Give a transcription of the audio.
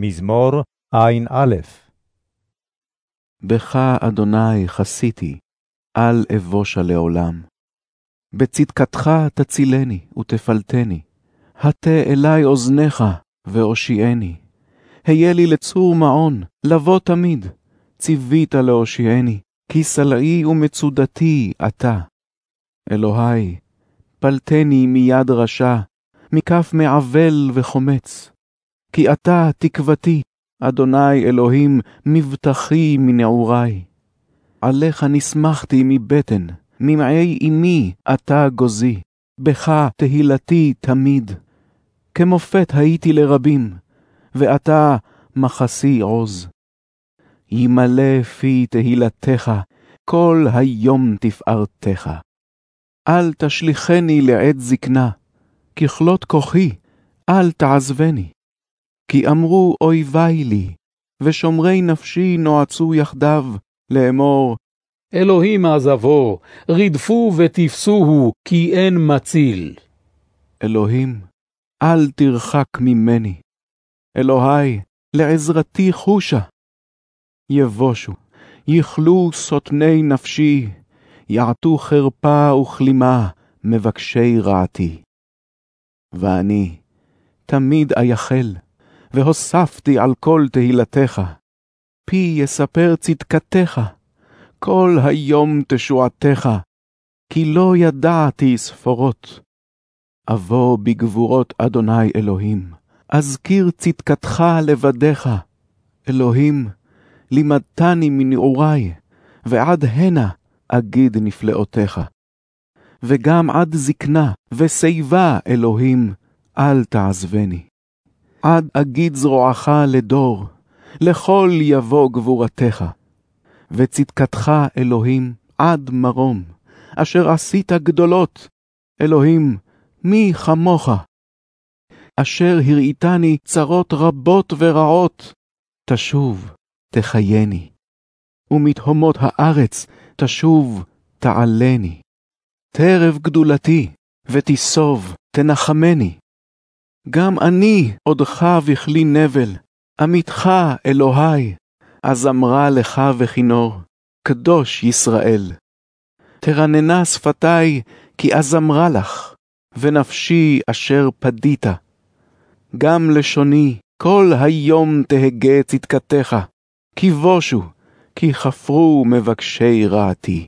מזמור ע"א בך, אדוני, חסיתי, אל אבושה לעולם. בצדקתך תצילני ותפלטני, הטה אלי אוזניך והושיעני. היה לי לצור מעון, לבוא תמיד, ציווית להושיעני, כי סלעי ומצודתי אתה. אלוהי, פלטני מיד רשע, מכף מעוול וחומץ. כי אתה תקוותי, אדוני אלוהים, מבטחי מנעורי. עליך נסמכתי מבטן, ממעי אמי אתה גוזי, בך תהילתי תמיד. כמופת הייתי לרבים, ואתה מחסי עוז. ימלא פי תהילתך, כל היום תפארתך. אל תשליכני לעת זקנה, ככלות כוחי, אל תעזבני. כי אמרו אויבי לי, ושומרי נפשי נועצו יחדיו, לאמור, אלוהים עזבו, רדפו ותפסוהו, כי אין מציל. אלוהים, אל תרחק ממני. אלוהי, לעזרתי חושה. יבושו, יכלו סוטני נפשי, יעטו חרפה וכלימה, מבקשי רעתי. ואני תמיד אייחל, והוספתי על כל תהילתך. פי יספר צדקתך, כל היום תשועתך, כי לא ידעתי ספורות. אבוא בגבורות אדוני אלוהים, אזכיר צדקתך לבדיך. אלוהים, לימדתני מנעורי, ועד הנה אגיד נפלאותיך. וגם עד זקנה ושיבה, אלוהים, אל תעזבני. עד אגיד זרועך לדור, לכל יבוא גבורתך. וצדקתך, אלוהים, עד מרום, אשר עשית גדולות, אלוהים, מי כמוך? אשר הראיתני צרות רבות ורעות, תשוב, תחייני, ומתהומות הארץ תשוב, תעלני. טרב גדולתי, ותיסוב, תנחמני. גם אני עודך בכלי נבל, עמיתך אלוהי, אזמרה לך וכינור, קדוש ישראל. תרננה שפתי, כי אזמרה לך, ונפשי אשר פדית. גם לשוני כל היום תהגה צדקתך, כי בושו, כי חפרו מבקשי רעתי.